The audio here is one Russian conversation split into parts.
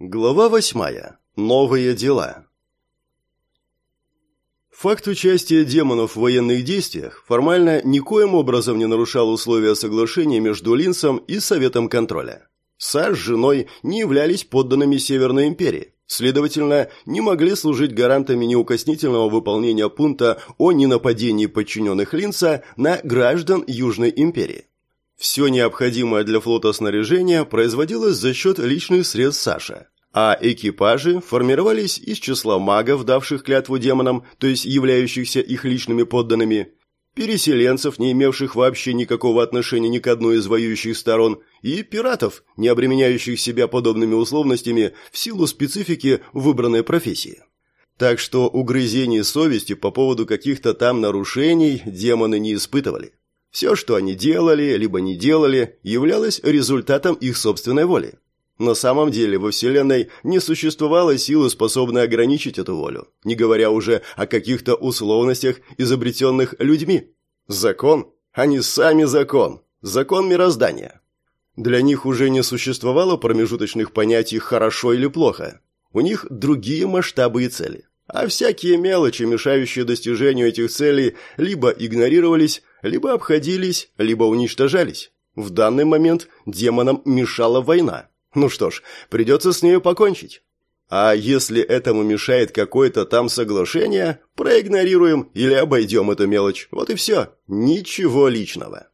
Глава восьмая. Новые дела. Факт участия демонов в военных действиях формально никоим образом не нарушал условия соглашения между Линсом и Советом контроля. Саш с женой не являлись подданными Северной империи, следовательно, не могли служить гарантами неукоснительного выполнения пункта о ненападении подчиненных Линса на граждан Южной империи. Все необходимое для флота снаряжение производилось за счет личных средств Саша, а экипажи формировались из числа магов, давших клятву демонам, то есть являющихся их личными подданными, переселенцев, не имевших вообще никакого отношения ни к одной из воюющих сторон, и пиратов, не обременяющих себя подобными условностями в силу специфики выбранной профессии. Так что угрызений совести по поводу каких-то там нарушений демоны не испытывали. Все, что они делали, либо не делали, являлось результатом их собственной воли. На самом деле во Вселенной не существовало силы, способной ограничить эту волю, не говоря уже о каких-то условностях, изобретенных людьми. Закон? Они сами закон. Закон мироздания. Для них уже не существовало промежуточных понятий «хорошо» или «плохо». У них другие масштабы и цели. А всякие мелочи, мешающие достижению этих целей, либо игнорировались, либо обходились, либо уничтожались. В данный момент демонам мешала война. Ну что ж, придется с нею покончить. А если этому мешает какое-то там соглашение, проигнорируем или обойдем эту мелочь. Вот и все. Ничего личного.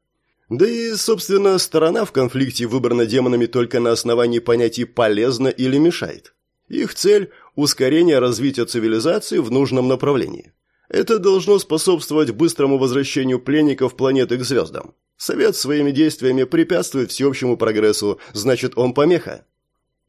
Да и, собственно, сторона в конфликте выбрана демонами только на основании понятий «полезно» или «мешает». Их цель – ускорение развития цивилизации в нужном направлении. Это должно способствовать быстрому возвращению пленников планеты к звездам. Совет своими действиями препятствует всеобщему прогрессу, значит, он помеха.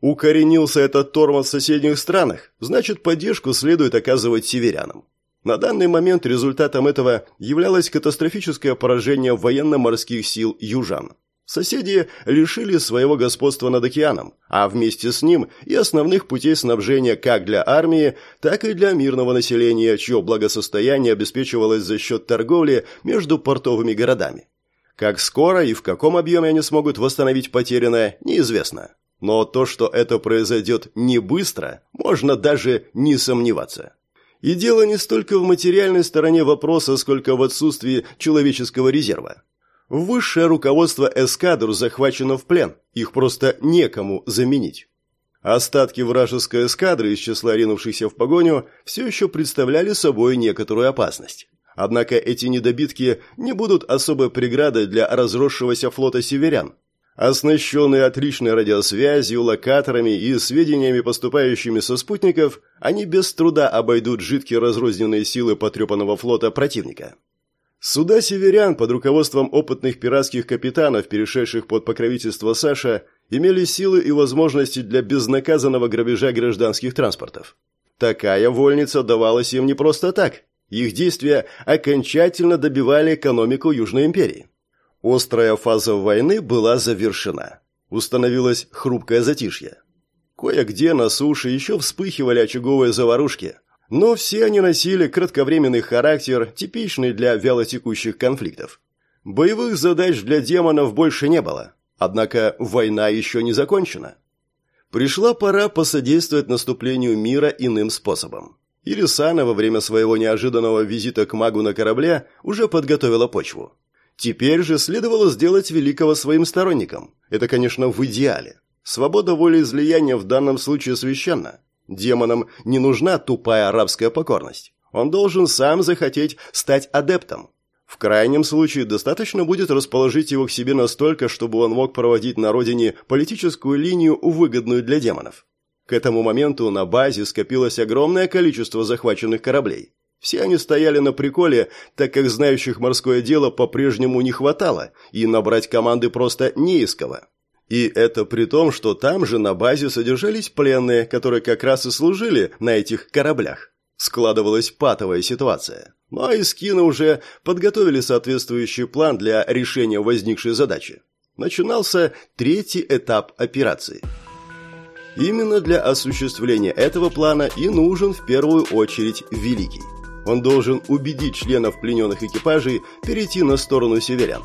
Укоренился этот тормоз в соседних странах, значит, поддержку следует оказывать северянам. На данный момент результатом этого являлось катастрофическое поражение военно-морских сил южан. Соседи лишили своего господства над океаном, а вместе с ним и основных путей снабжения как для армии, так и для мирного населения, чье благосостояние обеспечивалось за счет торговли между портовыми городами. Как скоро и в каком объеме они смогут восстановить потерянное, неизвестно. Но то, что это произойдет не быстро, можно даже не сомневаться. И дело не столько в материальной стороне вопроса, сколько в отсутствии человеческого резерва. Высшее руководство эскадр захвачено в плен, их просто некому заменить. Остатки вражеской эскадры из числа ринувшихся в погоню все еще представляли собой некоторую опасность. Однако эти недобитки не будут особой преградой для разросшегося флота северян. Оснащенные отличной радиосвязью, локаторами и сведениями, поступающими со спутников, они без труда обойдут жидкие разрозненные силы потрепанного флота противника. Суда северян под руководством опытных пиратских капитанов, перешедших под покровительство Саша, имели силы и возможности для безнаказанного грабежа гражданских транспортов. Такая вольница давалась им не просто так. Их действия окончательно добивали экономику Южной империи. Острая фаза войны была завершена. Установилось хрупкое затишье. Кое-где на суше еще вспыхивали очаговые заварушки, но все они носили кратковременный характер, типичный для вялотекущих конфликтов. Боевых задач для демонов больше не было. Однако война еще не закончена. Пришла пора посодействовать наступлению мира иным способом. Ирисана во время своего неожиданного визита к магу на корабле уже подготовила почву. Теперь же следовало сделать великого своим сторонником. Это, конечно, в идеале. Свобода воли излияния в данном случае священна. Демонам не нужна тупая арабская покорность. Он должен сам захотеть стать адептом. В крайнем случае достаточно будет расположить его к себе настолько, чтобы он мог проводить на родине политическую линию, выгодную для демонов. К этому моменту на базе скопилось огромное количество захваченных кораблей. Все они стояли на приколе, так как знающих морское дело по-прежнему не хватало, и набрать команды просто не из кого. И это при том, что там же на базе содержались пленные, которые как раз и служили на этих кораблях. Складывалась патовая ситуация. Но и скины уже подготовили соответствующий план для решения возникшей задачи. Начинался третий этап операции. Именно для осуществления этого плана и нужен в первую очередь Великий. Он должен убедить членов плененных экипажей перейти на сторону северян.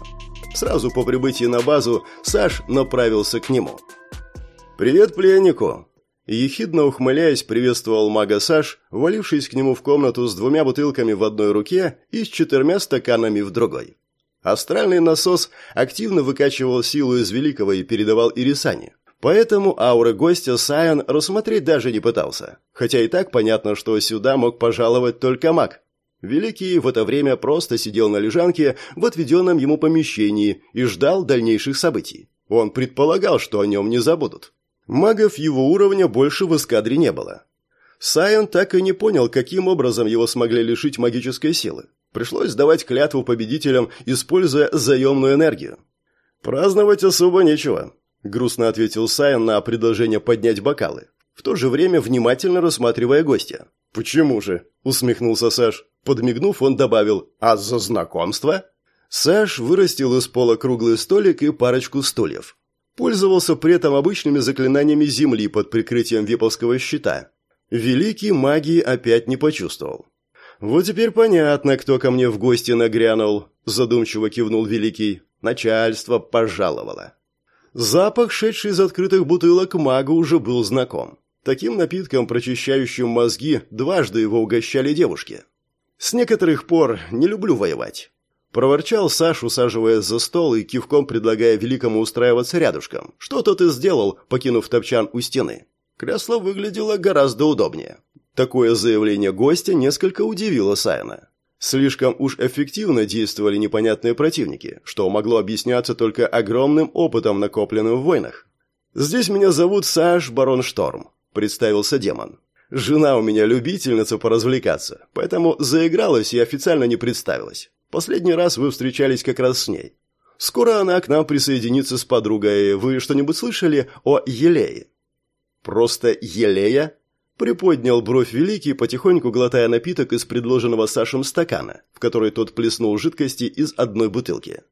Сразу по прибытии на базу Саш направился к нему. «Привет пленнику!» Ехидно ухмыляясь, приветствовал мага Саш, валившись к нему в комнату с двумя бутылками в одной руке и с четырьмя стаканами в другой. Астральный насос активно выкачивал силу из Великого и передавал Ирисане. Поэтому ауры гостя Сайон рассмотреть даже не пытался. Хотя и так понятно, что сюда мог пожаловать только маг. Великий в это время просто сидел на лежанке в отведенном ему помещении и ждал дальнейших событий. Он предполагал, что о нем не забудут. Магов его уровня больше в эскадре не было. Сайон так и не понял, каким образом его смогли лишить магической силы. Пришлось сдавать клятву победителям, используя заемную энергию. «Праздновать особо нечего», – грустно ответил Сайон на предложение поднять бокалы, в то же время внимательно рассматривая гостя. «Почему же?» – усмехнулся Саш. Подмигнув, он добавил «А за знакомство?» Саш вырастил из пола круглый столик и парочку стульев. Пользовался при этом обычными заклинаниями земли под прикрытием веповского щита. Великий магии опять не почувствовал. «Вот теперь понятно, кто ко мне в гости нагрянул», – задумчиво кивнул Великий. «Начальство пожаловало». Запах, шедший из открытых бутылок магу, уже был знаком. Таким напитком, прочищающим мозги, дважды его угощали девушки. С некоторых пор не люблю воевать. Проворчал Саш, усаживаясь за стол и кивком предлагая Великому устраиваться рядышком. Что тот и сделал, покинув топчан у стены. Кресло выглядело гораздо удобнее. Такое заявление гостя несколько удивило Сайна. Слишком уж эффективно действовали непонятные противники, что могло объясняться только огромным опытом, накопленным в войнах. «Здесь меня зовут Саш Барон Шторм», — представился демон. «Жена у меня любительница поразвлекаться, поэтому заигралась и официально не представилась. Последний раз вы встречались как раз с ней. Скоро она к нам присоединится с подругой. Вы что-нибудь слышали о Елее?» «Просто Елея?» Приподнял бровь Великий, потихоньку глотая напиток из предложенного Сашем стакана, в который тот плеснул жидкости из одной бутылки.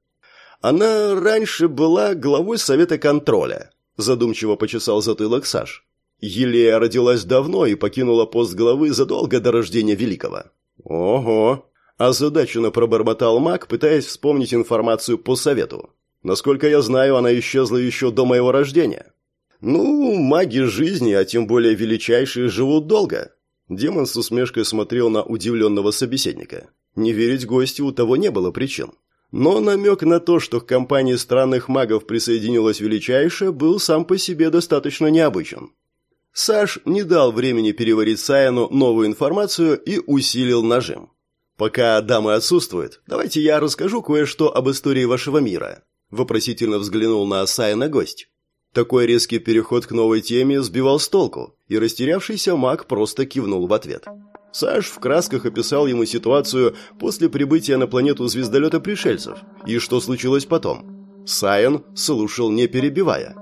«Она раньше была главой Совета контроля», – задумчиво почесал затылок Саш. Елея родилась давно и покинула пост главы задолго до рождения Великого. «Ого!» Озадаченно пробормотал маг, пытаясь вспомнить информацию по совету. Насколько я знаю, она исчезла еще до моего рождения. Ну, маги жизни, а тем более величайшие, живут долго. Демон с усмешкой смотрел на удивленного собеседника. Не верить гостю у того не было причин. Но намек на то, что к компании странных магов присоединилась величайшая, был сам по себе достаточно необычен. Саш не дал времени переварить Саяну новую информацию и усилил нажим. «Пока дамы отсутствуют, давайте я расскажу кое-что об истории вашего мира», вопросительно взглянул на Асайна гость. Такой резкий переход к новой теме сбивал с толку, и растерявшийся маг просто кивнул в ответ. Саш в красках описал ему ситуацию после прибытия на планету звездолета пришельцев и что случилось потом. Сайен слушал не перебивая.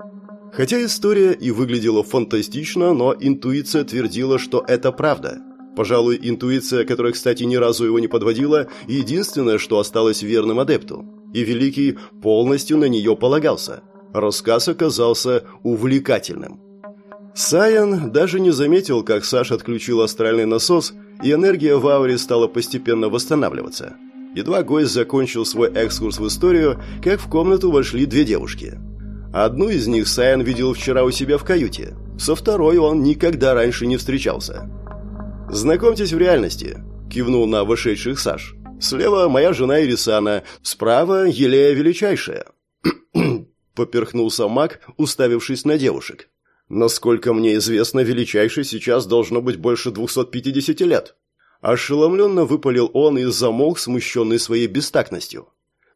Хотя история и выглядела фантастично, но интуиция твердила, что это правда – Пожалуй, интуиция, которая, кстати, ни разу его не подводила, единственное, что осталось верным адепту. И Великий полностью на нее полагался. Рассказ оказался увлекательным. Саян даже не заметил, как Саш отключил астральный насос, и энергия в ауре стала постепенно восстанавливаться. Едва гость закончил свой экскурс в историю, как в комнату вошли две девушки. Одну из них Саян видел вчера у себя в каюте, со второй он никогда раньше не встречался. «Знакомьтесь в реальности», – кивнул на вышедших Саш. «Слева моя жена Ирисана, справа Елея Величайшая». поперхнулся маг, уставившись на девушек. «Насколько мне известно, Величайший сейчас должно быть больше 250 лет». Ошеломленно выпалил он и замолк, смущенный своей бестактностью.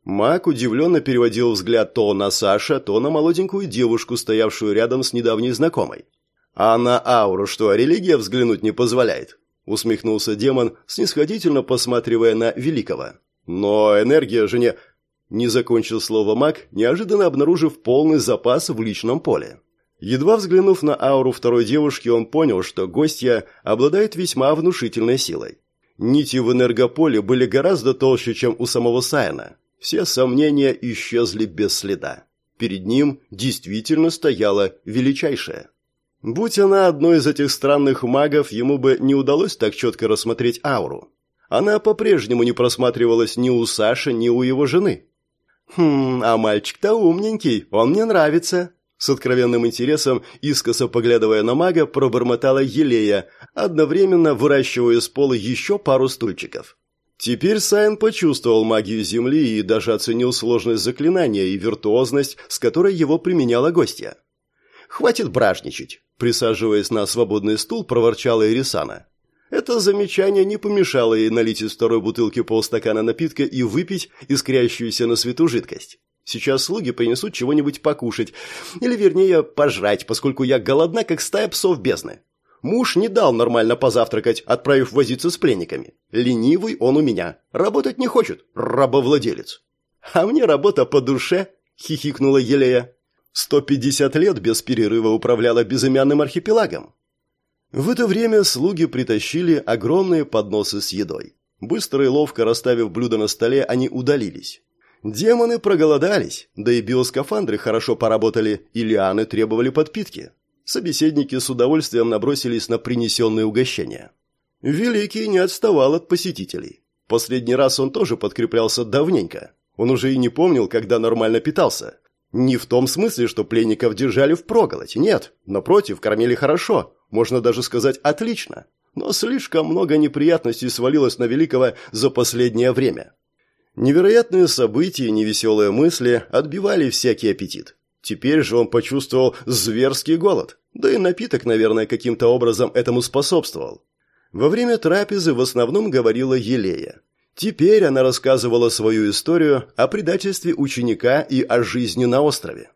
Маг удивленно переводил взгляд то на Саша, то на молоденькую девушку, стоявшую рядом с недавней знакомой. «А на ауру что, религия взглянуть не позволяет?» усмехнулся демон, снисходительно посматривая на Великого. Но энергия же не... Не закончил слово маг, неожиданно обнаружив полный запас в личном поле. Едва взглянув на ауру второй девушки, он понял, что гостья обладает весьма внушительной силой. Нити в энергополе были гораздо толще, чем у самого Сайна. Все сомнения исчезли без следа. Перед ним действительно стояла величайшая. Будь она одной из этих странных магов, ему бы не удалось так четко рассмотреть ауру. Она по-прежнему не просматривалась ни у Саши, ни у его жены. «Хм, а мальчик-то умненький, он мне нравится», С откровенным интересом, искоса поглядывая на мага, пробормотала Елея, одновременно выращивая с пола еще пару стульчиков. Теперь Сайн почувствовал магию Земли и даже оценил сложность заклинания и виртуозность, с которой его применяла гостья. «Хватит бражничать», – присаживаясь на свободный стул, проворчала Ирисана. Это замечание не помешало ей налить из второй бутылки полстакана напитка и выпить искрящуюся на свету жидкость. Сейчас слуги принесут чего-нибудь покушать, или, вернее, пожрать, поскольку я голодна, как стая псов бездны. Муж не дал нормально позавтракать, отправив возиться с пленниками. Ленивый он у меня. Работать не хочет, рабовладелец. А мне работа по душе, хихикнула Елея. Сто пятьдесят лет без перерыва управляла безымянным архипелагом. В это время слуги притащили огромные подносы с едой. Быстро и ловко расставив блюда на столе, они удалились. Демоны проголодались, да и биоскафандры хорошо поработали, и лианы требовали подпитки. Собеседники с удовольствием набросились на принесенные угощения. Великий не отставал от посетителей. Последний раз он тоже подкреплялся давненько. Он уже и не помнил, когда нормально питался. Не в том смысле, что пленников держали в проголодь, нет. Напротив, кормили хорошо, можно даже сказать отлично. Но слишком много неприятностей свалилось на Великого за последнее время. Невероятные события и невеселые мысли отбивали всякий аппетит. Теперь же он почувствовал зверский голод, да и напиток, наверное, каким-то образом этому способствовал. Во время трапезы в основном говорила Елея. Теперь она рассказывала свою историю о предательстве ученика и о жизни на острове.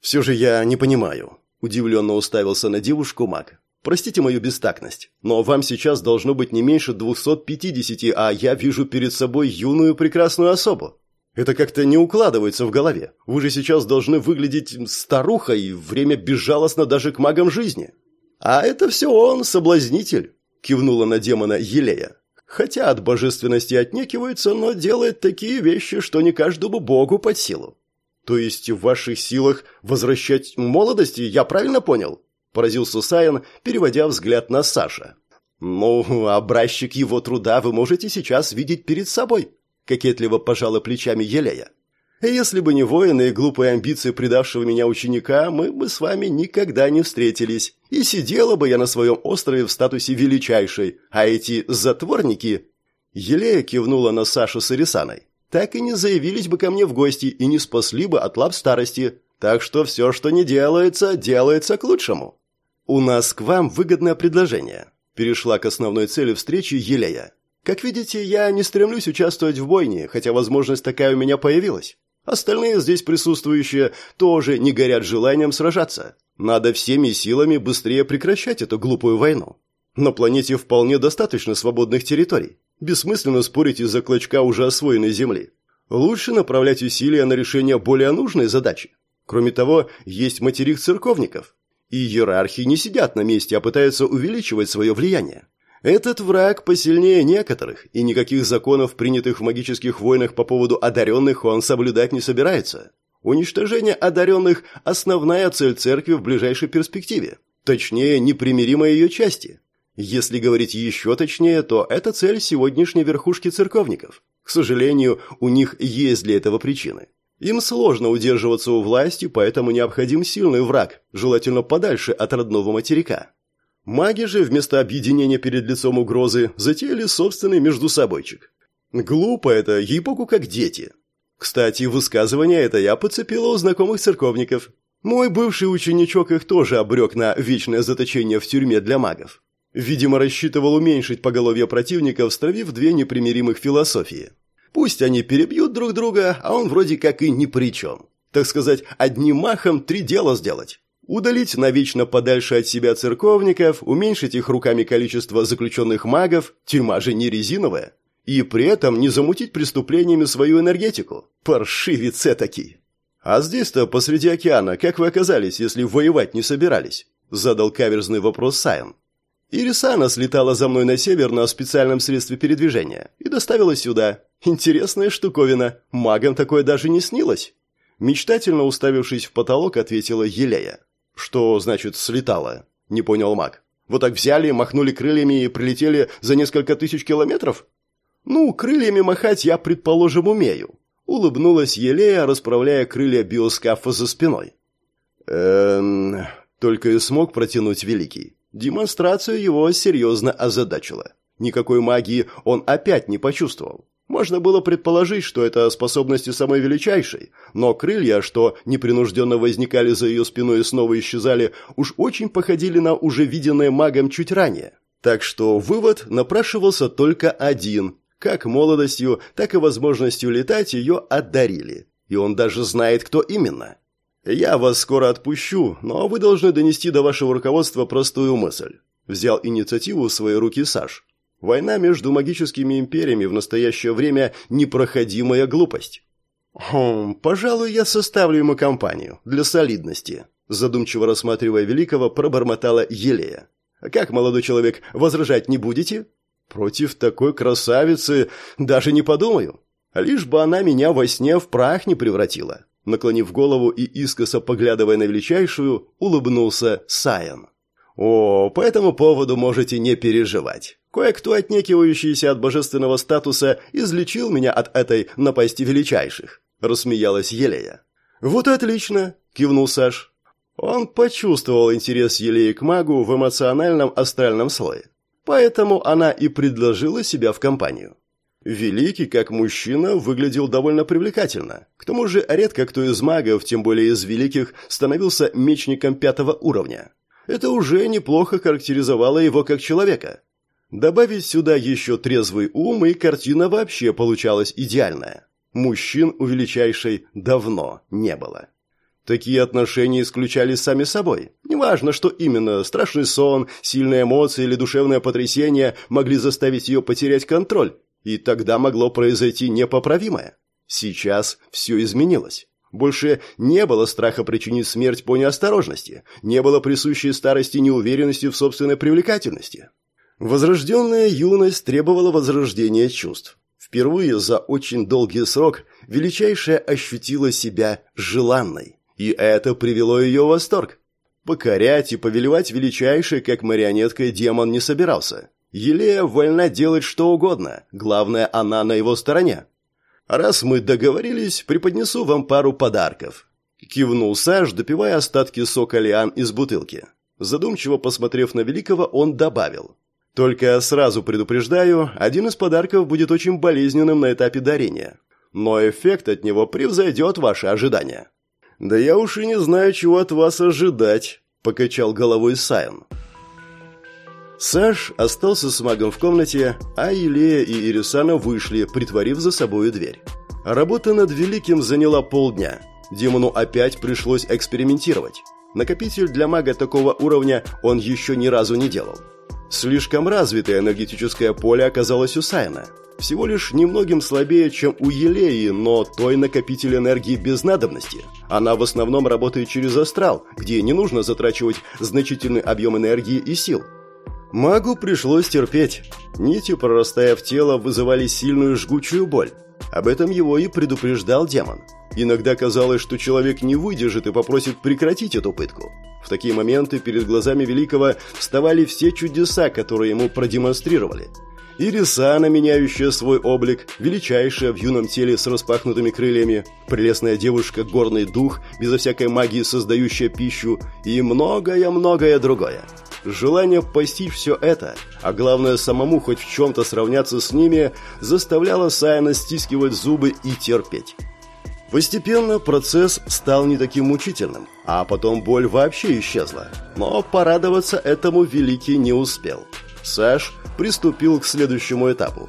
«Все же я не понимаю», – удивленно уставился на девушку маг. Простите мою бестактность, но вам сейчас должно быть не меньше 250, а я вижу перед собой юную прекрасную особу. Это как-то не укладывается в голове. Вы же сейчас должны выглядеть старухой, время безжалостно даже к магам жизни. А это все он, соблазнитель, кивнула на демона Елея. Хотя от божественности отнекивается, но делает такие вещи, что не каждому богу под силу. То есть в ваших силах возвращать молодости, я правильно понял? поразился Саян, переводя взгляд на Саша. «Ну, образчик его труда вы можете сейчас видеть перед собой», — кокетливо пожала плечами Елея. «Если бы не воины и глупые амбиции предавшего меня ученика, мы бы с вами никогда не встретились, и сидела бы я на своем острове в статусе величайшей, а эти затворники...» Елея кивнула на Сашу с Ирисаной. «Так и не заявились бы ко мне в гости и не спасли бы от лап старости. Так что все, что не делается, делается к лучшему». «У нас к вам выгодное предложение», – перешла к основной цели встречи Елея. «Как видите, я не стремлюсь участвовать в бойне, хотя возможность такая у меня появилась. Остальные здесь присутствующие тоже не горят желанием сражаться. Надо всеми силами быстрее прекращать эту глупую войну. На планете вполне достаточно свободных территорий. Бессмысленно спорить из-за клочка уже освоенной земли. Лучше направлять усилия на решение более нужной задачи. Кроме того, есть материк церковников. И иерархи не сидят на месте, а пытаются увеличивать свое влияние. Этот враг посильнее некоторых, и никаких законов, принятых в магических войнах по поводу одаренных, он соблюдать не собирается. Уничтожение одаренных – основная цель церкви в ближайшей перспективе. Точнее, непримиримой ее части. Если говорить еще точнее, то это цель сегодняшней верхушки церковников. К сожалению, у них есть для этого причины. Им сложно удерживаться у власти, поэтому необходим сильный враг, желательно подальше от родного материка. Маги же вместо объединения перед лицом угрозы затеяли собственный междусобойчик. Глупо это, ей-богу, как дети. Кстати, высказывание это я подцепила у знакомых церковников. Мой бывший ученичок их тоже обрек на вечное заточение в тюрьме для магов. Видимо, рассчитывал уменьшить поголовье противников, стравив две непримиримых философии. Пусть они перебьют друг друга, а он вроде как и ни при чем. Так сказать, одним махом три дела сделать. Удалить навечно подальше от себя церковников, уменьшить их руками количество заключенных магов, тюрьма же не резиновая, и при этом не замутить преступлениями свою энергетику. Паршивец такие. А здесь-то, посреди океана, как вы оказались, если воевать не собирались? Задал каверзный вопрос Сайон. Ирисана слетала за мной на север на специальном средстве передвижения и доставила сюда. Интересная штуковина. Магам такое даже не снилось. Мечтательно уставившись в потолок, ответила Елея. Что значит слетала? Не понял маг. Вот так взяли, махнули крыльями и прилетели за несколько тысяч километров? Ну, крыльями махать я, предположим, умею. Улыбнулась Елея, расправляя крылья биоскафа за спиной. Эм... Только и смог протянуть Великий. Демонстрация его серьезно озадачила. Никакой магии он опять не почувствовал. Можно было предположить, что это способности самой величайшей, но крылья, что непринужденно возникали за ее спиной и снова исчезали, уж очень походили на уже виденное магом чуть ранее. Так что вывод напрашивался только один. Как молодостью, так и возможностью летать ее одарили. И он даже знает, кто именно. «Я вас скоро отпущу, но вы должны донести до вашего руководства простую мысль». Взял инициативу в свои руки Саш. Война между магическими империями в настоящее время непроходимая глупость. «Хм, пожалуй, я составлю ему компанию, для солидности», задумчиво рассматривая Великого, пробормотала Елея. «Как, молодой человек, возражать не будете?» «Против такой красавицы даже не подумаю. Лишь бы она меня во сне в прах не превратила». Наклонив голову и искоса поглядывая на величайшую, улыбнулся Саян. «О, по этому поводу можете не переживать. Кое-кто, отнекивающийся от божественного статуса, излечил меня от этой напасти величайших», — рассмеялась Елея. «Вот отлично», — кивнул Саш. Он почувствовал интерес Елеи к магу в эмоциональном астральном слое. Поэтому она и предложила себя в компанию. Великий, как мужчина, выглядел довольно привлекательно. К тому же редко кто из магов, тем более из великих, становился мечником пятого уровня. Это уже неплохо характеризовало его как человека. Добавить сюда еще трезвый ум, и картина вообще получалась идеальная. Мужчин у величайшей давно не было. Такие отношения исключались сами собой. Неважно, что именно, страшный сон, сильные эмоции или душевное потрясение могли заставить ее потерять контроль, и тогда могло произойти непоправимое. Сейчас все изменилось. Больше не было страха причинить смерть по неосторожности, не было присущей старости неуверенности в собственной привлекательности. Возрожденная юность требовала возрождения чувств. Впервые за очень долгий срок величайшая ощутила себя желанной, и это привело ее в восторг. Покорять и повелевать величайшей, как марионеткой, демон не собирался. Елея вольна делать что угодно, главное, она на его стороне. «Раз мы договорились, преподнесу вам пару подарков», – кивнул Саш, допивая остатки сока лиан из бутылки. Задумчиво посмотрев на Великого, он добавил. «Только сразу предупреждаю, один из подарков будет очень болезненным на этапе дарения. Но эффект от него превзойдет ваши ожидания». «Да я уж и не знаю, чего от вас ожидать», – покачал головой Сайон. Саш остался с магом в комнате, а Илея и Ирисана вышли, притворив за собой дверь. Работа над Великим заняла полдня. Демону опять пришлось экспериментировать. Накопитель для мага такого уровня он еще ни разу не делал. Слишком развитое энергетическое поле оказалось у Сайна. Всего лишь немногим слабее, чем у Елеи, но той накопитель энергии без надобности. Она в основном работает через астрал, где не нужно затрачивать значительный объем энергии и сил. Магу пришлось терпеть. Нити, прорастая в тело, вызывали сильную жгучую боль. Об этом его и предупреждал демон. Иногда казалось, что человек не выдержит и попросит прекратить эту пытку. В такие моменты перед глазами Великого вставали все чудеса, которые ему продемонстрировали. Ирисана, меняющая свой облик, величайшая в юном теле с распахнутыми крыльями, прелестная девушка, горный дух, безо всякой магии создающая пищу и многое-многое другое. Желание постичь все это, а главное самому хоть в чем-то сравняться с ними, заставляло Сайна стискивать зубы и терпеть. Постепенно процесс стал не таким мучительным, а потом боль вообще исчезла. Но порадоваться этому Великий не успел. Саш приступил к следующему этапу.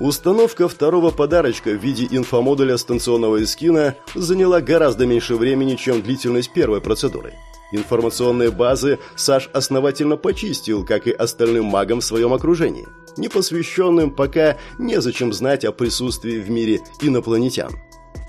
Установка второго подарочка в виде инфомодуля станционного эскина заняла гораздо меньше времени, чем длительность первой процедуры. Информационные базы Саш основательно почистил, как и остальным магам в своем окружении. Непосвященным пока незачем знать о присутствии в мире инопланетян.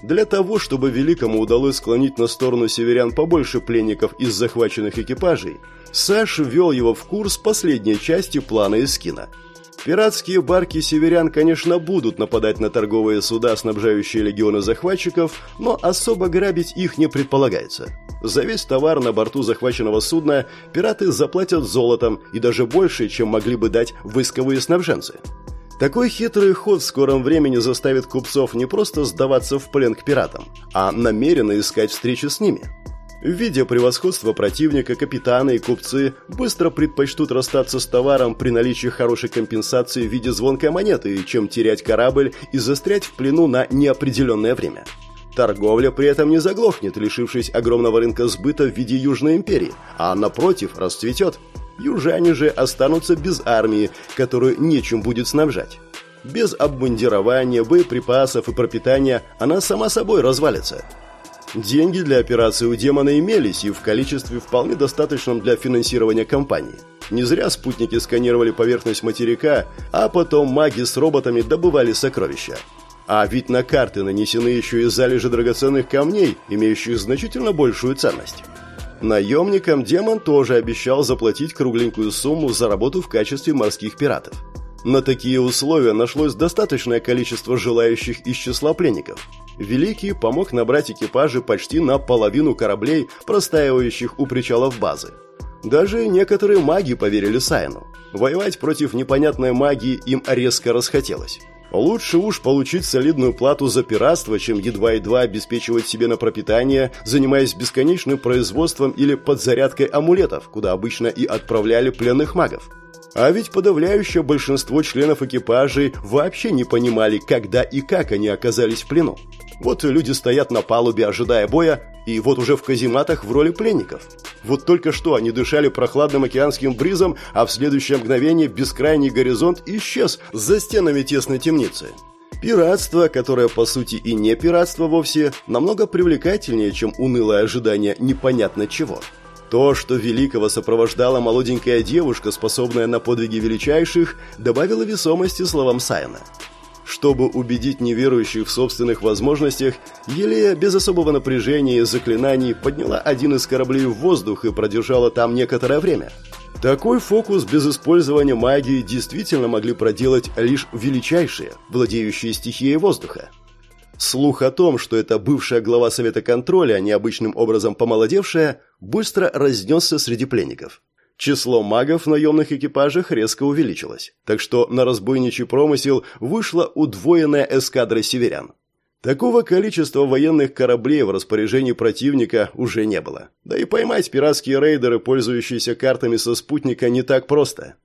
Для того, чтобы Великому удалось склонить на сторону северян побольше пленников из захваченных экипажей, Саш ввел его в курс последней части плана Эскина – Пиратские барки северян, конечно, будут нападать на торговые суда, снабжающие легионы захватчиков, но особо грабить их не предполагается. За весь товар на борту захваченного судна пираты заплатят золотом и даже больше, чем могли бы дать войсковые снабженцы. Такой хитрый ход в скором времени заставит купцов не просто сдаваться в плен к пиратам, а намеренно искать встречи с ними. Видя превосходство противника, капитаны и купцы быстро предпочтут расстаться с товаром при наличии хорошей компенсации в виде звонкой монеты, чем терять корабль и застрять в плену на неопределенное время. Торговля при этом не заглохнет, лишившись огромного рынка сбыта в виде Южной империи, а напротив расцветет. Южане же останутся без армии, которую нечем будет снабжать. Без обмундирования, боеприпасов и пропитания она сама собой развалится – Деньги для операции у демона имелись и в количестве вполне достаточном для финансирования компании. Не зря спутники сканировали поверхность материка, а потом маги с роботами добывали сокровища. А ведь на карты нанесены еще и залежи драгоценных камней, имеющих значительно большую ценность. Наемникам демон тоже обещал заплатить кругленькую сумму за работу в качестве морских пиратов. На такие условия нашлось достаточное количество желающих из числа пленников – Великий помог набрать экипажи почти на половину кораблей, простаивающих у причалов базы. Даже некоторые маги поверили Сайну. Воевать против непонятной магии им резко расхотелось. Лучше уж получить солидную плату за пиратство, чем едва-едва обеспечивать себе на пропитание, занимаясь бесконечным производством или подзарядкой амулетов, куда обычно и отправляли пленных магов. А ведь подавляющее большинство членов экипажей вообще не понимали, когда и как они оказались в плену. Вот люди стоят на палубе, ожидая боя, и вот уже в казематах в роли пленников. Вот только что они дышали прохладным океанским бризом, а в следующее мгновение бескрайний горизонт исчез за стенами тесной темницы. Пиратство, которое по сути и не пиратство вовсе, намного привлекательнее, чем унылое ожидание непонятно чего. То, что Великого сопровождала молоденькая девушка, способная на подвиги величайших, добавило весомости словам Сайна. Чтобы убедить неверующих в собственных возможностях, Елея без особого напряжения и заклинаний подняла один из кораблей в воздух и продержала там некоторое время. Такой фокус без использования магии действительно могли проделать лишь величайшие, владеющие стихией воздуха. Слух о том, что это бывшая глава Совета контроля, необычным образом помолодевшая, быстро разнесся среди пленников. Число магов в наемных экипажах резко увеличилось, так что на разбойничий промысел вышла удвоенная эскадра северян. Такого количества военных кораблей в распоряжении противника уже не было. Да и поймать пиратские рейдеры, пользующиеся картами со спутника, не так просто.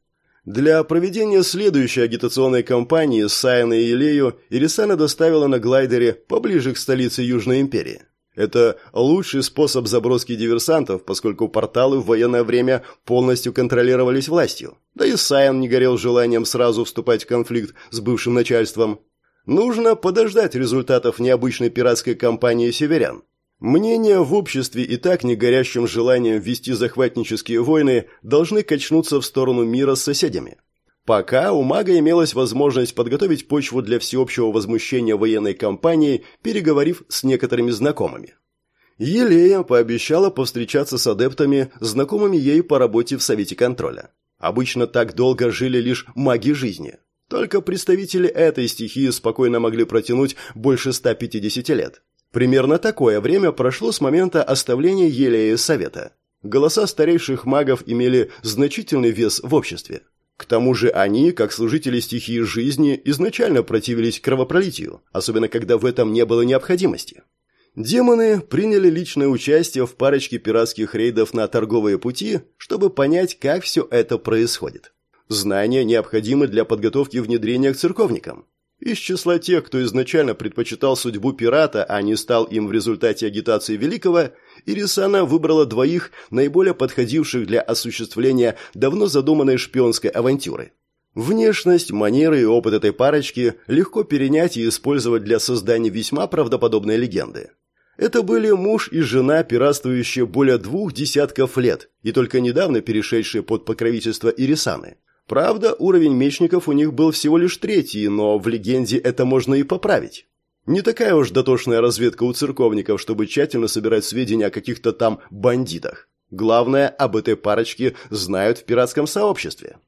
Для проведения следующей агитационной кампании Сайна и Илею Ирисана доставила на глайдере поближе к столице Южной империи. Это лучший способ заброски диверсантов, поскольку порталы в военное время полностью контролировались властью. Да и Сайен не горел желанием сразу вступать в конфликт с бывшим начальством. Нужно подождать результатов необычной пиратской кампании северян. Мнения в обществе и так не горящим желанием вести захватнические войны должны качнуться в сторону мира с соседями. Пока у мага имелась возможность подготовить почву для всеобщего возмущения военной кампании, переговорив с некоторыми знакомыми. Елея пообещала повстречаться с адептами, знакомыми ей по работе в Совете контроля. Обычно так долго жили лишь маги жизни. Только представители этой стихии спокойно могли протянуть больше 150 лет. Примерно такое время прошло с момента оставления Елеи Совета. Голоса старейших магов имели значительный вес в обществе. К тому же они, как служители стихии жизни, изначально противились кровопролитию, особенно когда в этом не было необходимости. Демоны приняли личное участие в парочке пиратских рейдов на торговые пути, чтобы понять, как все это происходит. Знания необходимы для подготовки внедрения к церковникам. Из числа тех, кто изначально предпочитал судьбу пирата, а не стал им в результате агитации Великого, Ирисана выбрала двоих наиболее подходивших для осуществления давно задуманной шпионской авантюры. Внешность, манеры и опыт этой парочки легко перенять и использовать для создания весьма правдоподобной легенды. Это были муж и жена, пиратствующие более двух десятков лет и только недавно перешедшие под покровительство Ирисаны. Правда, уровень мечников у них был всего лишь третий, но в легенде это можно и поправить. Не такая уж дотошная разведка у церковников, чтобы тщательно собирать сведения о каких-то там бандитах. Главное, об этой парочке знают в пиратском сообществе.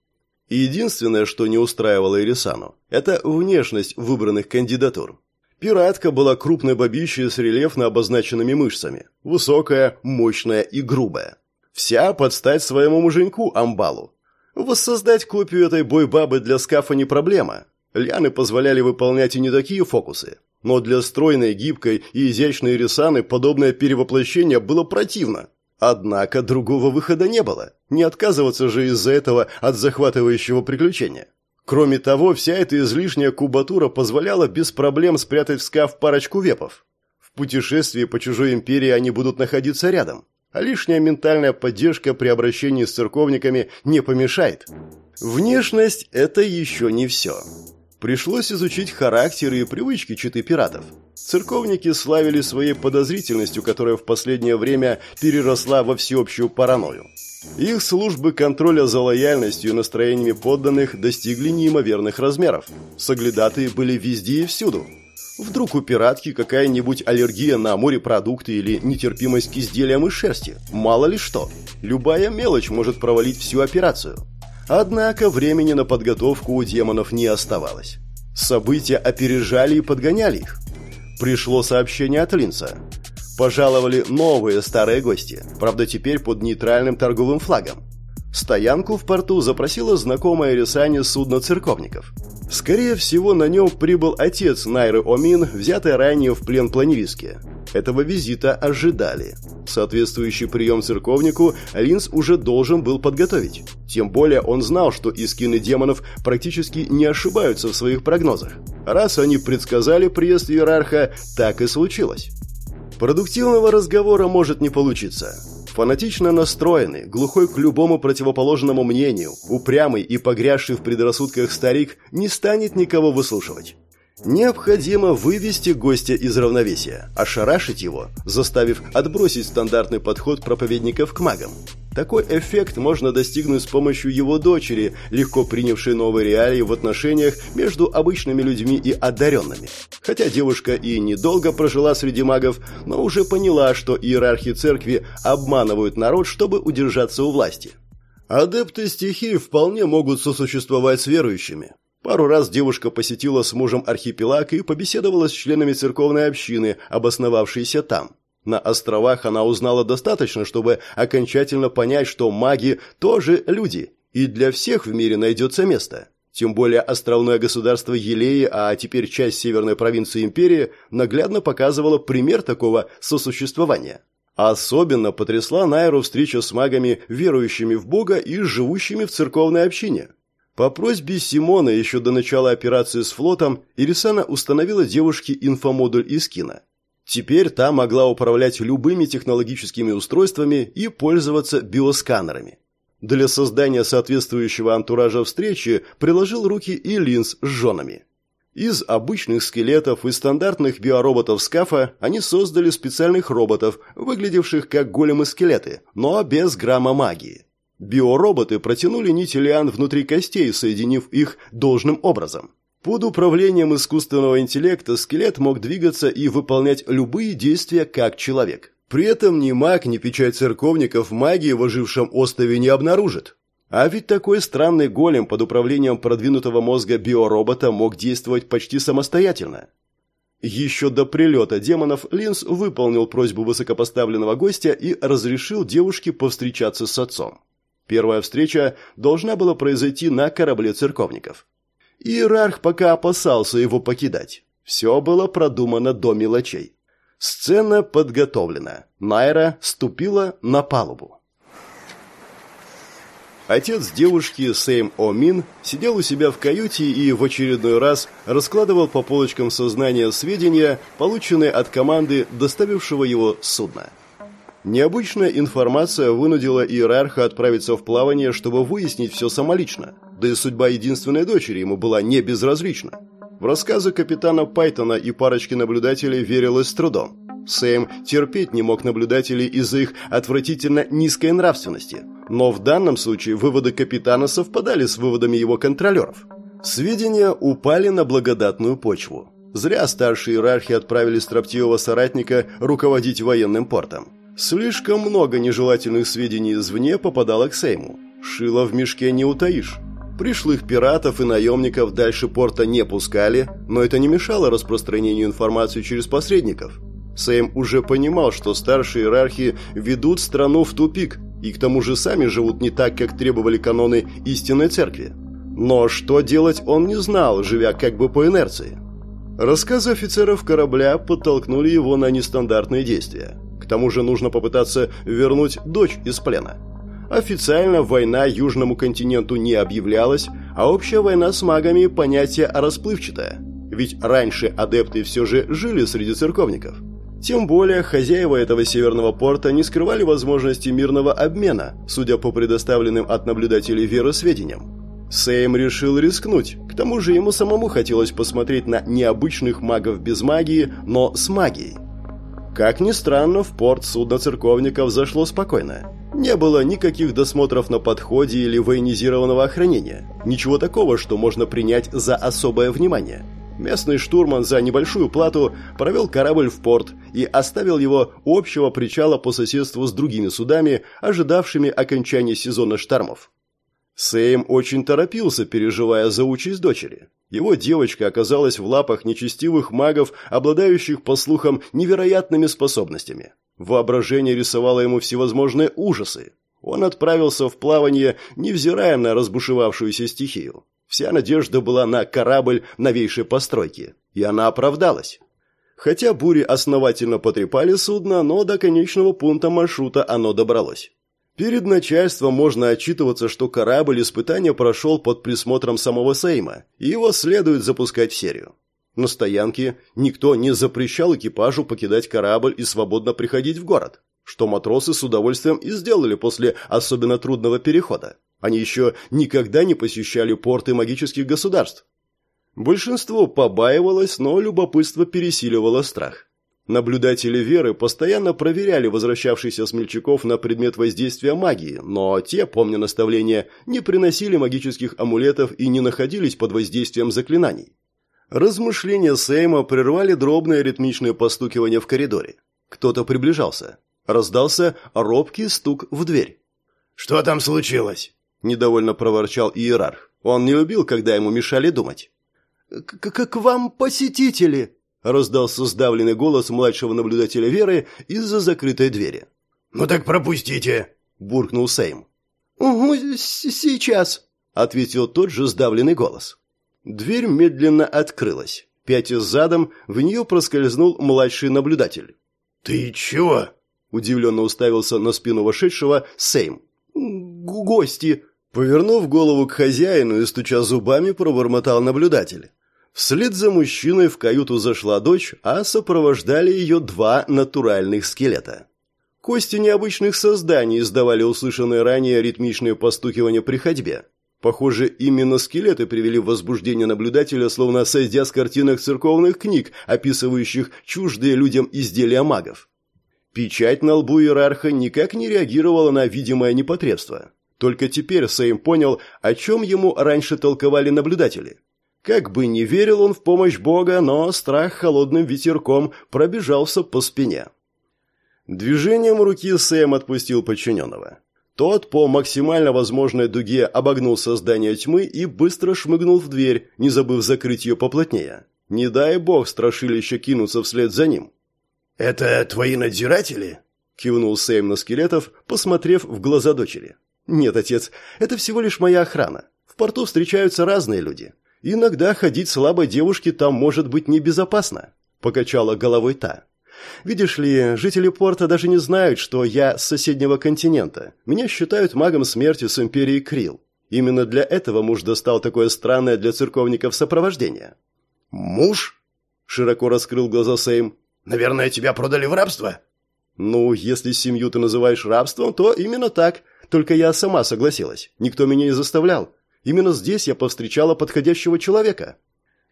Единственное, что не устраивало Ирисану, это внешность выбранных кандидатур. Пиратка была крупной бабищей с рельефно обозначенными мышцами. Высокая, мощная и грубая. Вся под стать своему муженьку Амбалу, Воссоздать копию этой бойбабы для скафа не проблема. Лианы позволяли выполнять и не такие фокусы. Но для стройной, гибкой и изящной Рисаны подобное перевоплощение было противно. Однако другого выхода не было. Не отказываться же из-за этого от захватывающего приключения. Кроме того, вся эта излишняя кубатура позволяла без проблем спрятать в скаф парочку вепов. В путешествии по чужой империи они будут находиться рядом, а лишняя ментальная поддержка при обращении с церковниками не помешает. Внешность – это еще не все. Пришлось изучить характеры и привычки читы пиратов. Церковники славили своей подозрительностью, которая в последнее время переросла во всеобщую паранойю. Их службы контроля за лояльностью и настроениями подданных достигли неимоверных размеров. Соглядатые были везде и всюду. Вдруг у пиратки какая-нибудь аллергия на морепродукты или нетерпимость к изделиям из шерсти. Мало ли что. Любая мелочь может провалить всю операцию. Однако времени на подготовку у демонов не оставалось. События опережали и подгоняли их. Пришло сообщение от Линца. Пожаловали новые старые гости, правда теперь под нейтральным торговым флагом. Стоянку в порту запросила знакомая Рисане судно церковников. Скорее всего, на нем прибыл отец Найры Омин, взятый ранее в плен планеристки. Этого визита ожидали. Соответствующий прием церковнику Линз уже должен был подготовить. Тем более он знал, что искины демонов практически не ошибаются в своих прогнозах. Раз они предсказали приезд иерарха, так и случилось. Продуктивного разговора может не получиться. Фанатично настроенный, глухой к любому противоположному мнению, упрямый и погрязший в предрассудках старик не станет никого выслушивать. Необходимо вывести гостя из равновесия, ошарашить его, заставив отбросить стандартный подход проповедников к магам. Такой эффект можно достигнуть с помощью его дочери, легко принявшей новые реалии в отношениях между обычными людьми и одаренными. Хотя девушка и недолго прожила среди магов, но уже поняла, что иерархи церкви обманывают народ, чтобы удержаться у власти. Адепты стихии вполне могут сосуществовать с верующими. Пару раз девушка посетила с мужем архипелаг и побеседовала с членами церковной общины, обосновавшейся там. На островах она узнала достаточно, чтобы окончательно понять, что маги тоже люди, и для всех в мире найдется место. Тем более островное государство Елеи, а теперь часть северной провинции империи, наглядно показывало пример такого сосуществования. Особенно потрясла Найру встреча с магами, верующими в Бога и живущими в церковной общине. По просьбе Симона еще до начала операции с флотом Ирисана установила девушке инфомодуль из кино. Теперь та могла управлять любыми технологическими устройствами и пользоваться биосканерами. Для создания соответствующего антуража встречи приложил руки и линз с женами. Из обычных скелетов и стандартных биороботов скафа они создали специальных роботов, выглядевших как големы-скелеты, но без грамма магии. Биороботы протянули нити лиан внутри костей, соединив их должным образом. Под управлением искусственного интеллекта скелет мог двигаться и выполнять любые действия как человек. При этом ни маг, ни печать церковников магии в ожившем острове не обнаружит. А ведь такой странный голем под управлением продвинутого мозга биоробота мог действовать почти самостоятельно. Еще до прилета демонов Линс выполнил просьбу высокопоставленного гостя и разрешил девушке повстречаться с отцом. Первая встреча должна была произойти на корабле церковников. Иерарх пока опасался его покидать. Все было продумано до мелочей. Сцена подготовлена. Найра ступила на палубу. Отец девушки, Сейм О'Мин, сидел у себя в каюте и в очередной раз раскладывал по полочкам сознания сведения, полученные от команды, доставившего его судна. Необычная информация вынудила иерарха отправиться в плавание, чтобы выяснить все самолично. Да и судьба единственной дочери ему была не безразлична. В рассказы капитана Пайтона и парочки наблюдателей верилось с трудом. Сэм терпеть не мог наблюдателей из-за их отвратительно низкой нравственности. Но в данном случае выводы капитана совпадали с выводами его контролеров. Сведения упали на благодатную почву. Зря старшие иерархи отправили строптивого соратника руководить военным портом. Слишком много нежелательных сведений извне попадало к Сейму. Шило в мешке не утаишь. Пришлых пиратов и наемников дальше порта не пускали, но это не мешало распространению информации через посредников. Сейм уже понимал, что старшие иерархи ведут страну в тупик, и к тому же сами живут не так, как требовали каноны истинной церкви. Но что делать он не знал, живя как бы по инерции. Рассказы офицеров корабля подтолкнули его на нестандартные действия. Тому же нужно попытаться вернуть дочь из плена. Официально война Южному континенту не объявлялась, а общая война с магами – понятие расплывчатое. Ведь раньше адепты все же жили среди церковников. Тем более, хозяева этого северного порта не скрывали возможности мирного обмена, судя по предоставленным от наблюдателей веры сведениям. Сейм решил рискнуть. К тому же ему самому хотелось посмотреть на необычных магов без магии, но с магией. Как ни странно, в порт судно церковников зашло спокойно. Не было никаких досмотров на подходе или военизированного охранения. Ничего такого, что можно принять за особое внимание. Местный штурман за небольшую плату провел корабль в порт и оставил его у общего причала по соседству с другими судами, ожидавшими окончания сезона штормов. Сэм очень торопился, переживая за участь дочери. Его девочка оказалась в лапах нечестивых магов, обладающих, по слухам, невероятными способностями. Воображение рисовало ему всевозможные ужасы. Он отправился в плавание, невзирая на разбушевавшуюся стихию. Вся надежда была на корабль новейшей постройки, и она оправдалась. Хотя бури основательно потрепали судно, но до конечного пункта маршрута оно добралось. Перед начальством можно отчитываться, что корабль испытания прошел под присмотром самого Сейма, и его следует запускать в серию. На стоянке никто не запрещал экипажу покидать корабль и свободно приходить в город, что матросы с удовольствием и сделали после особенно трудного перехода. Они еще никогда не посещали порты магических государств. Большинство побаивалось, но любопытство пересиливало страх. Наблюдатели Веры постоянно проверяли возвращавшихся смельчаков на предмет воздействия магии, но те, помня наставления, не приносили магических амулетов и не находились под воздействием заклинаний. Размышления Сейма прервали дробное ритмичное постукивание в коридоре. Кто-то приближался. Раздался робкий стук в дверь. «Что там случилось?» – недовольно проворчал иерарх. Он не любил, когда ему мешали думать. «К, вам посетители!» Раздался сдавленный голос младшего наблюдателя Веры из-за закрытой двери. «Ну так пропустите!» – буркнул Сейм. «Угу, сейчас!» – ответил тот же сдавленный голос. Дверь медленно открылась. Пятясь задом, в нее проскользнул младший наблюдатель. «Ты чего?» – удивленно уставился на спину вошедшего Сейм. «Гости!» Повернув голову к хозяину и стуча зубами, пробормотал наблюдатель. Вслед за мужчиной в каюту зашла дочь, а сопровождали ее два натуральных скелета. Кости необычных созданий издавали услышанные ранее ритмичные постукивания при ходьбе. Похоже, именно скелеты привели в возбуждение наблюдателя, словно сойдя с картинок церковных книг, описывающих чуждые людям изделия магов. Печать на лбу иерарха никак не реагировала на видимое непотребство. Только теперь Сейм понял, о чем ему раньше толковали наблюдатели. Как бы не верил он в помощь Бога, но страх холодным ветерком пробежался по спине. Движением руки Сэм отпустил подчиненного. Тот по максимально возможной дуге обогнул создание тьмы и быстро шмыгнул в дверь, не забыв закрыть ее поплотнее. Не дай бог страшилище кинуться вслед за ним. «Это твои надзиратели?» – кивнул Сэм на скелетов, посмотрев в глаза дочери. «Нет, отец, это всего лишь моя охрана. В порту встречаются разные люди. Иногда ходить слабой девушке там может быть небезопасно, покачала головой та. Видишь ли, жители порта даже не знают, что я с соседнего континента. Меня считают магом смерти с империи Крил. Именно для этого муж достал такое странное для церковников сопровождение. Муж? Широко раскрыл глаза Сейм. Наверное, тебя продали в рабство? Ну, если семью ты называешь рабством, то именно так. Только я сама согласилась. Никто меня не заставлял. Именно здесь я повстречала подходящего человека».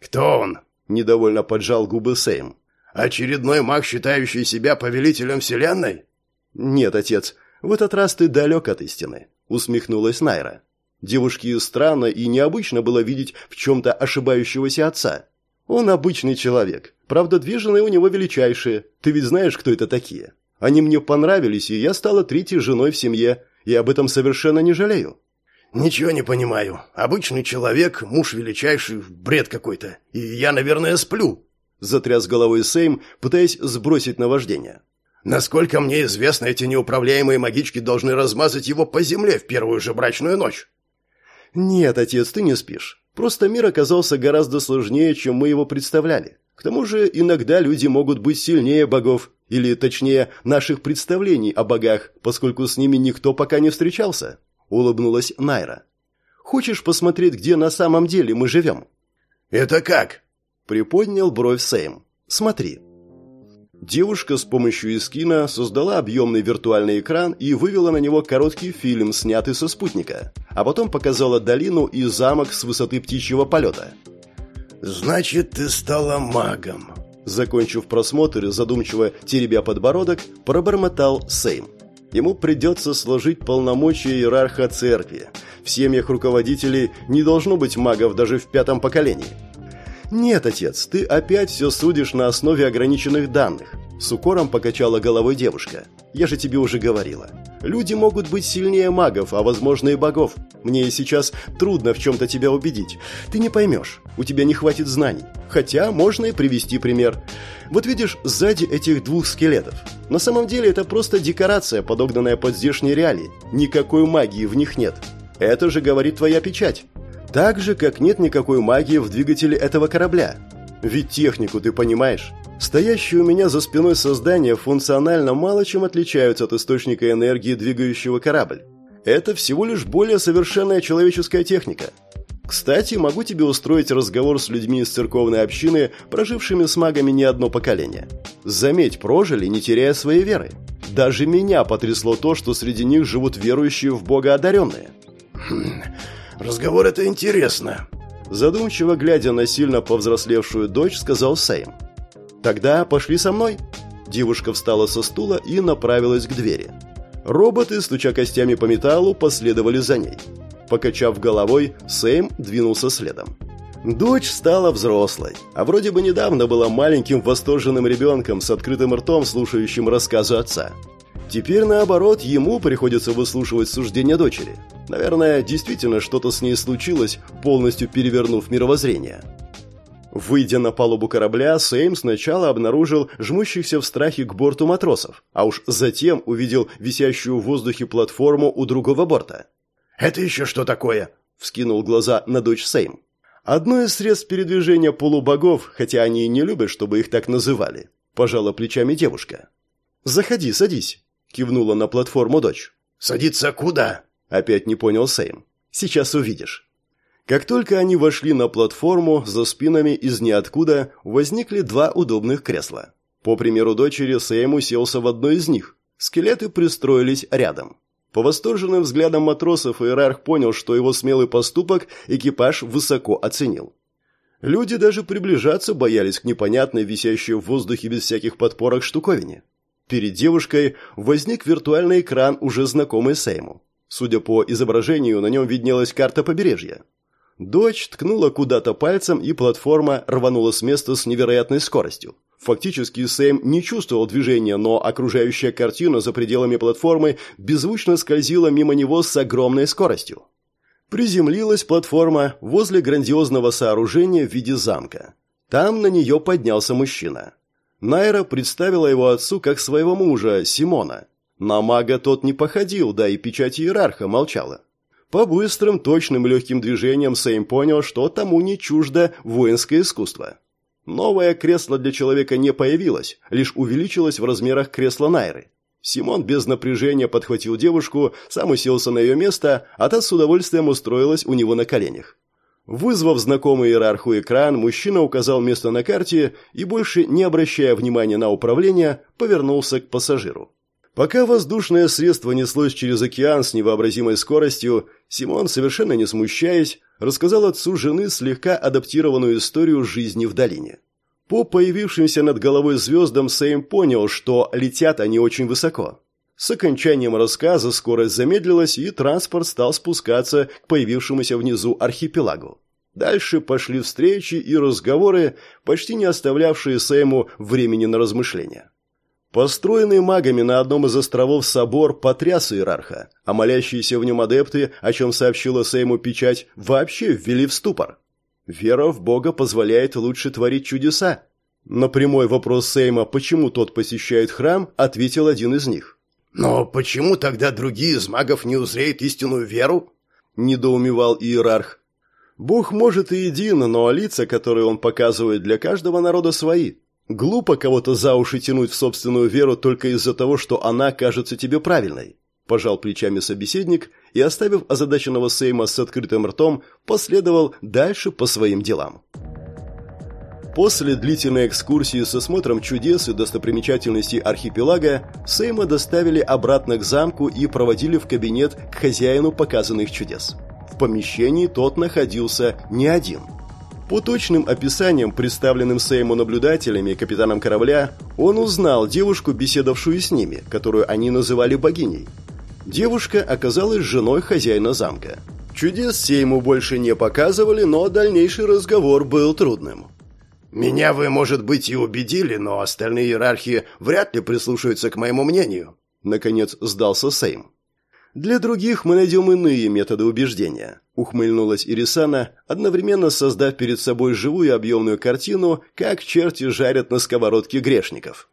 «Кто он?» – недовольно поджал губы Сейм. «Очередной маг, считающий себя повелителем вселенной?» «Нет, отец, в этот раз ты далек от истины», – усмехнулась Найра. Девушке странно и необычно было видеть в чем-то ошибающегося отца. Он обычный человек. Правда, две жены у него величайшие. Ты ведь знаешь, кто это такие. Они мне понравились, и я стала третьей женой в семье, и об этом совершенно не жалею. «Ничего не понимаю. Обычный человек, муж величайший, бред какой-то. И я, наверное, сплю», – затряс головой Сейм, пытаясь сбросить наваждение. «Насколько мне известно, эти неуправляемые магички должны размазать его по земле в первую же брачную ночь». «Нет, отец, ты не спишь. Просто мир оказался гораздо сложнее, чем мы его представляли. К тому же иногда люди могут быть сильнее богов, или, точнее, наших представлений о богах, поскольку с ними никто пока не встречался», — улыбнулась Найра. «Хочешь посмотреть, где на самом деле мы живем?» «Это как?» — приподнял бровь Сэм. «Смотри». Девушка с помощью эскина создала объемный виртуальный экран и вывела на него короткий фильм, снятый со спутника, а потом показала долину и замок с высоты птичьего полета. «Значит, ты стала магом», Закончив просмотр, задумчиво теребя подбородок, пробормотал Сейм. Ему придется сложить полномочия иерарха церкви. В семьях руководителей не должно быть магов даже в пятом поколении. «Нет, отец, ты опять все судишь на основе ограниченных данных», – с укором покачала головой девушка. «Я же тебе уже говорила. Люди могут быть сильнее магов, а возможно и богов. Мне сейчас трудно в чем-то тебя убедить. Ты не поймешь, у тебя не хватит знаний. Хотя можно и привести пример. Вот видишь, сзади этих двух скелетов. На самом деле это просто декорация, подогнанная под здешние реалии. Никакой магии в них нет. Это же говорит твоя печать. Так же, как нет никакой магии в двигателе этого корабля. Ведь технику ты понимаешь? Стоящие у меня за спиной создания функционально мало чем отличаются от источника энергии, двигающего корабль. Это всего лишь более совершенная человеческая техника. Кстати, могу тебе устроить разговор с людьми из церковной общины, прожившими с магами не одно поколение. Заметь, прожили, не теряя своей веры. Даже меня потрясло то, что среди них живут верующие в Бога одаренные. «Разговор это интересно», – задумчиво глядя на сильно повзрослевшую дочь, сказал Сейм. «Тогда пошли со мной». Девушка встала со стула и направилась к двери. Роботы, стуча костями по металлу, последовали за ней. Покачав головой, Сейм двинулся следом. Дочь стала взрослой, а вроде бы недавно была маленьким восторженным ребенком с открытым ртом, слушающим рассказы отца. Теперь, наоборот, ему приходится выслушивать суждения дочери. Наверное, действительно что-то с ней случилось, полностью перевернув мировоззрение. Выйдя на палубу корабля, Сейм сначала обнаружил жмущихся в страхе к борту матросов, а уж затем увидел висящую в воздухе платформу у другого борта. «Это еще что такое?» – вскинул глаза на дочь Сейм. «Одно из средств передвижения полубогов, хотя они и не любят, чтобы их так называли», – пожала плечами девушка. «Заходи, садись», – кивнула на платформу дочь. «Садиться куда?» Опять не понял Сейм. Сейчас увидишь. Как только они вошли на платформу, за спинами из ниоткуда возникли два удобных кресла. По примеру дочери, Сейм уселся в одно из них. Скелеты пристроились рядом. По восторженным взглядам матросов иерарх понял, что его смелый поступок экипаж высоко оценил. Люди даже приближаться боялись к непонятной, висящей в воздухе без всяких подпорок штуковине. Перед девушкой возник виртуальный экран, уже знакомый Сейму. Судя по изображению, на нем виднелась карта побережья. Дочь ткнула куда-то пальцем, и платформа рванула с места с невероятной скоростью. Фактически Сэм не чувствовал движения, но окружающая картина за пределами платформы беззвучно скользила мимо него с огромной скоростью. Приземлилась платформа возле грандиозного сооружения в виде замка. Там на нее поднялся мужчина. Найра представила его отцу как своего мужа, Симона, на мага тот не походил, да и печать иерарха молчала. По быстрым, точным легким движениям Сейм понял, что тому не чуждо воинское искусство. Новое кресло для человека не появилось, лишь увеличилось в размерах кресла Найры. Симон без напряжения подхватил девушку, сам уселся на ее место, а та с удовольствием устроилась у него на коленях. Вызвав знакомый иерарху экран, мужчина указал место на карте и, больше не обращая внимания на управление, повернулся к пассажиру. Пока воздушное средство неслось через океан с невообразимой скоростью, Симон, совершенно не смущаясь, рассказал отцу жены слегка адаптированную историю жизни в долине. По появившимся над головой звездам Сейм понял, что летят они очень высоко. С окончанием рассказа скорость замедлилась, и транспорт стал спускаться к появившемуся внизу архипелагу. Дальше пошли встречи и разговоры, почти не оставлявшие Сейму времени на размышления. Построенный магами на одном из островов собор потряс иерарха, а молящиеся в нем адепты, о чем сообщила Сейму печать, вообще ввели в ступор. Вера в Бога позволяет лучше творить чудеса. На прямой вопрос Сейма, почему тот посещает храм, ответил один из них. «Но почему тогда другие из магов не узреют истинную веру?» – недоумевал иерарх. Бог может и един, но лица, которые он показывает для каждого народа, свои. Глупо кого-то за уши тянуть в собственную веру только из-за того, что она кажется тебе правильной. Пожал плечами собеседник и, оставив озадаченного Сейма с открытым ртом, последовал дальше по своим делам. После длительной экскурсии с осмотром чудес и достопримечательностей архипелага Сейма доставили обратно к замку и проводили в кабинет к хозяину показанных чудес. В помещении тот находился не один. По точным описаниям, представленным Сейму наблюдателями и капитаном корабля, он узнал девушку, беседовавшую с ними, которую они называли богиней. Девушка оказалась женой хозяина замка. Чудес Сейму больше не показывали, но дальнейший разговор был трудным. Меня вы, может быть, и убедили, но остальные иерархии вряд ли прислушаются к моему мнению. Наконец сдался Сейм. Для других мы найдем иные методы убеждения, ухмыльнулась Ирисана, одновременно создав перед собой живую объемную картину, как черти жарят на сковородке грешников.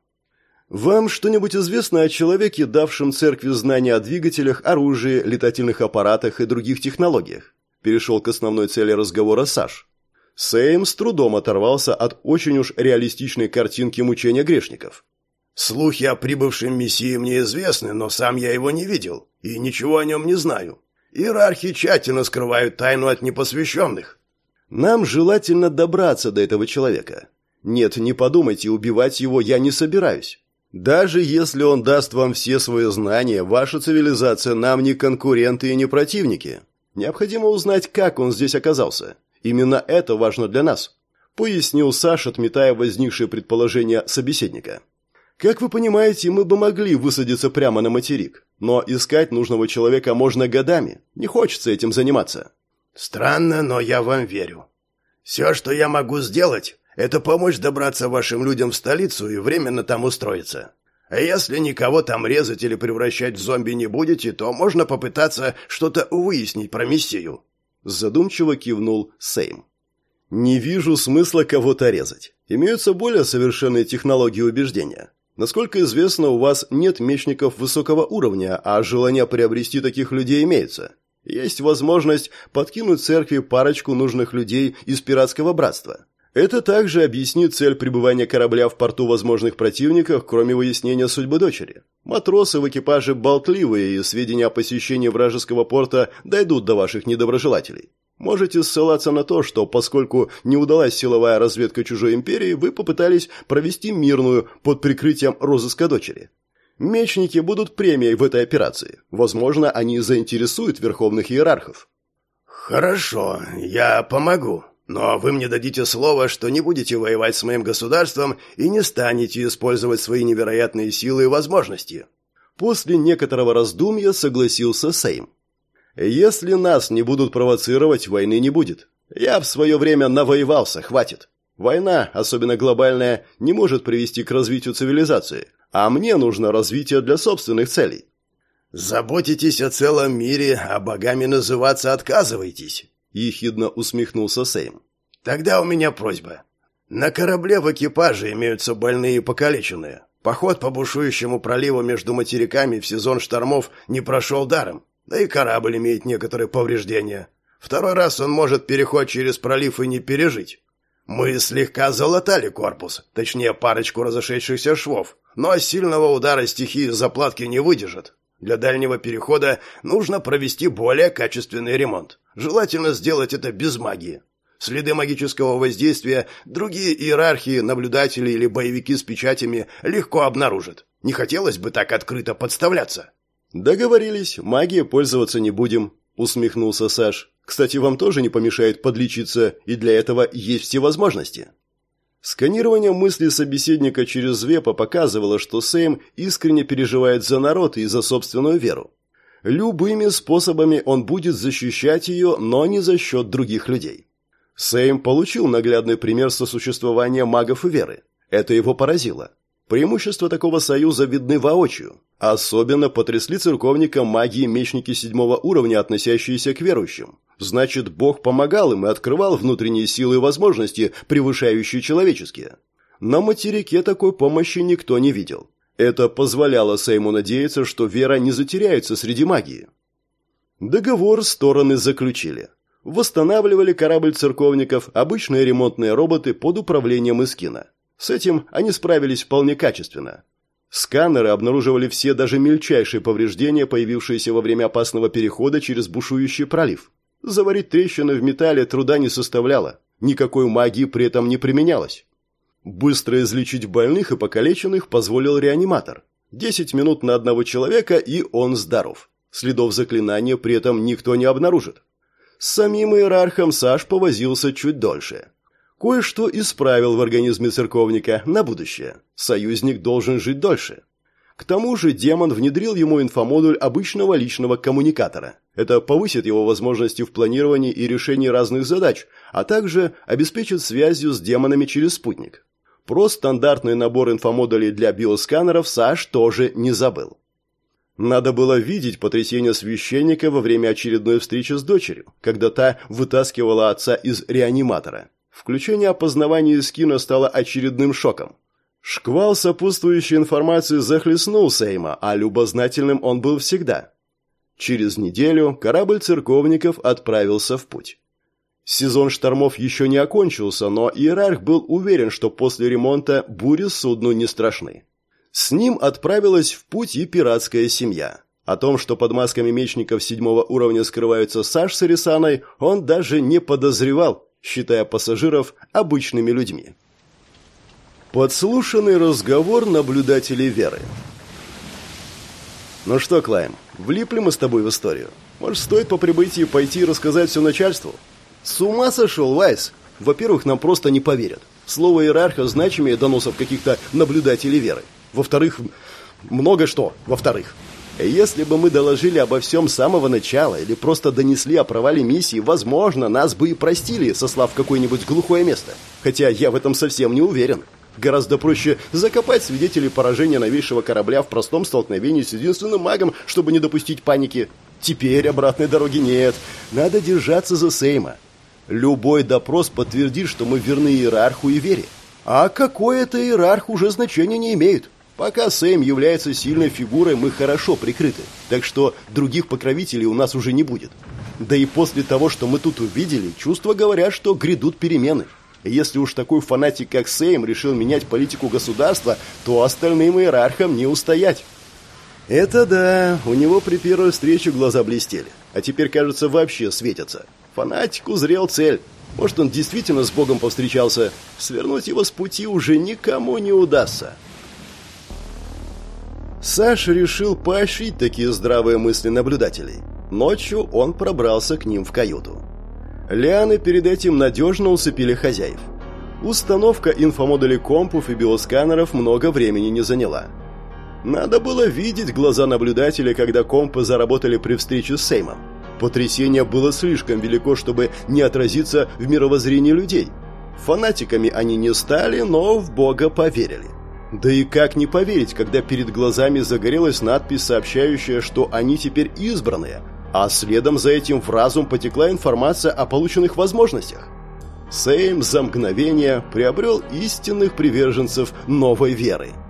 Вам что-нибудь известно о человеке, давшем церкви знания о двигателях, оружии, летательных аппаратах и других технологиях? Перешел к основной цели разговора Саш. Сейм с трудом оторвался от очень уж реалистичной картинки мучения грешников. «Слухи о прибывшем мессии мне известны, но сам я его не видел и ничего о нем не знаю. Иерархи тщательно скрывают тайну от непосвященных». «Нам желательно добраться до этого человека. Нет, не подумайте, убивать его я не собираюсь. Даже если он даст вам все свои знания, ваша цивилизация нам не конкуренты и не противники. Необходимо узнать, как он здесь оказался. Именно это важно для нас», — пояснил Саш, отметая возникшее предположение собеседника. «Как вы понимаете, мы бы могли высадиться прямо на материк, но искать нужного человека можно годами. Не хочется этим заниматься». «Странно, но я вам верю. Все, что я могу сделать, это помочь добраться вашим людям в столицу и временно там устроиться. А если никого там резать или превращать в зомби не будете, то можно попытаться что-то выяснить про миссию. Задумчиво кивнул Сейм. «Не вижу смысла кого-то резать. Имеются более совершенные технологии убеждения. Насколько известно, у вас нет мечников высокого уровня, а желание приобрести таких людей имеется. Есть возможность подкинуть церкви парочку нужных людей из пиратского братства. Это также объяснит цель пребывания корабля в порту возможных противников, кроме выяснения судьбы дочери. Матросы в экипаже болтливые, и сведения о посещении вражеского порта дойдут до ваших недоброжелателей. Можете ссылаться на то, что поскольку не удалась силовая разведка чужой империи, вы попытались провести мирную под прикрытием розыска дочери. Мечники будут премией в этой операции. Возможно, они заинтересуют верховных иерархов. Хорошо, я помогу, но вы мне дадите слово, что не будете воевать с моим государством и не станете использовать свои невероятные силы и возможности. После некоторого раздумья согласился Сейм. Если нас не будут провоцировать, войны не будет. Я в свое время навоевался, хватит. Война, особенно глобальная, не может привести к развитию цивилизации, а мне нужно развитие для собственных целей. Заботитесь о целом мире, а богами называться отказываетесь. — ехидно усмехнулся Сейм. «Тогда у меня просьба. На корабле в экипаже имеются больные и покалеченные. Поход по бушующему проливу между материками в сезон штормов не прошел даром, да и корабль имеет некоторые повреждения. Второй раз он может переход через пролив и не пережить. Мы слегка залатали корпус, точнее парочку разошедшихся швов, но сильного удара стихии заплатки не выдержит. Для дальнего перехода нужно провести более качественный ремонт. Желательно сделать это без магии. Следы магического воздействия другие иерархии, наблюдатели или боевики с печатями легко обнаружат. Не хотелось бы так открыто подставляться. Договорились, магией пользоваться не будем, усмехнулся Саш. Кстати, вам тоже не помешает подлечиться, и для этого есть все возможности. Сканирование мысли собеседника через Вепа показывало, что Сэм искренне переживает за народ и за собственную веру. Любыми способами он будет защищать ее, но не за счет других людей. Сейм получил наглядный пример сосуществования магов и веры. Это его поразило. Преимущества такого союза видны воочию. Особенно потрясли церковника магии мечники седьмого уровня, относящиеся к верующим. Значит, Бог помогал им и открывал внутренние силы и возможности, превышающие человеческие. На материке такой помощи никто не видел. Это позволяло Сейму надеяться, что вера не затеряется среди магии. Договор стороны заключили. Восстанавливали корабль церковников обычные ремонтные роботы под управлением Искина. С этим они справились вполне качественно. Сканеры обнаруживали все даже мельчайшие повреждения, появившиеся во время опасного перехода через бушующий пролив. Заварить трещины в металле труда не составляло, никакой магии при этом не применялось. Быстро излечить больных и покалеченных позволил реаниматор. Десять минут на одного человека, и он здоров. Следов заклинания при этом никто не обнаружит. С самим иерархом Саш повозился чуть дольше. Кое-что исправил в организме церковника на будущее. Союзник должен жить дольше. К тому же демон внедрил ему инфомодуль обычного личного коммуникатора. Это повысит его возможности в планировании и решении разных задач, а также обеспечит связью с демонами через спутник. Про стандартный набор инфомодулей для биосканеров Саш тоже не забыл. Надо было видеть потрясение священника во время очередной встречи с дочерью, когда та вытаскивала отца из реаниматора. Включение опознавания из кино стало очередным шоком. Шквал сопутствующей информации захлестнул Сейма, а любознательным он был всегда. Через неделю корабль церковников отправился в путь. Сезон штормов еще не окончился, но иерарх был уверен, что после ремонта бури судну не страшны. С ним отправилась в путь и пиратская семья. О том, что под масками мечников седьмого уровня скрываются Саш с Ирисаной, он даже не подозревал, считая пассажиров обычными людьми. Подслушанный разговор наблюдателей Веры. «Ну что, Клайм, влипли мы с тобой в историю? Может, стоит по прибытии пойти и рассказать все начальству?» «С ума сошел, Вайс! Во-первых, нам просто не поверят. Слово иерарха значимее доносов каких-то наблюдателей Веры. Во-вторых, много что, во-вторых. Если бы мы доложили обо всем с самого начала или просто донесли о провале миссии, возможно, нас бы и простили, сослав в какое-нибудь глухое место. Хотя я в этом совсем не уверен. Гораздо проще закопать свидетелей поражения новейшего корабля в простом столкновении с единственным магом, чтобы не допустить паники. Теперь обратной дороги нет. Надо держаться за Сейма. Любой допрос подтвердит, что мы верны иерарху и вере. А какой это иерарх уже значения не имеет. Пока Сэм является сильной фигурой, мы хорошо прикрыты, так что других покровителей у нас уже не будет. Да и после того, что мы тут увидели, чувства говорят, что грядут перемены. Если уж такой фанатик, как Сейм, решил менять политику государства, то остальным иерархам не устоять. Это да, у него при первой встрече глаза блестели, а теперь, кажется, вообще светятся. Фанатик узрел цель. Может, он действительно с Богом повстречался. Свернуть его с пути уже никому не удастся. Саша решил поощрить такие здравые мысли наблюдателей. Ночью он пробрался к ним в каюту. Лианы перед этим надежно усыпили хозяев. Установка инфомодулей компов и биосканеров много времени не заняла. Надо было видеть глаза наблюдателя, когда компы заработали при встрече с Сеймом. Потрясение было слишком велико, чтобы не отразиться в мировоззрении людей. Фанатиками они не стали, но в Бога поверили. Да и как не поверить, когда перед глазами загорелась надпись, сообщающая, что они теперь избранные, а следом за этим в разум потекла информация о полученных возможностях. Сейм за мгновение приобрел истинных приверженцев новой веры –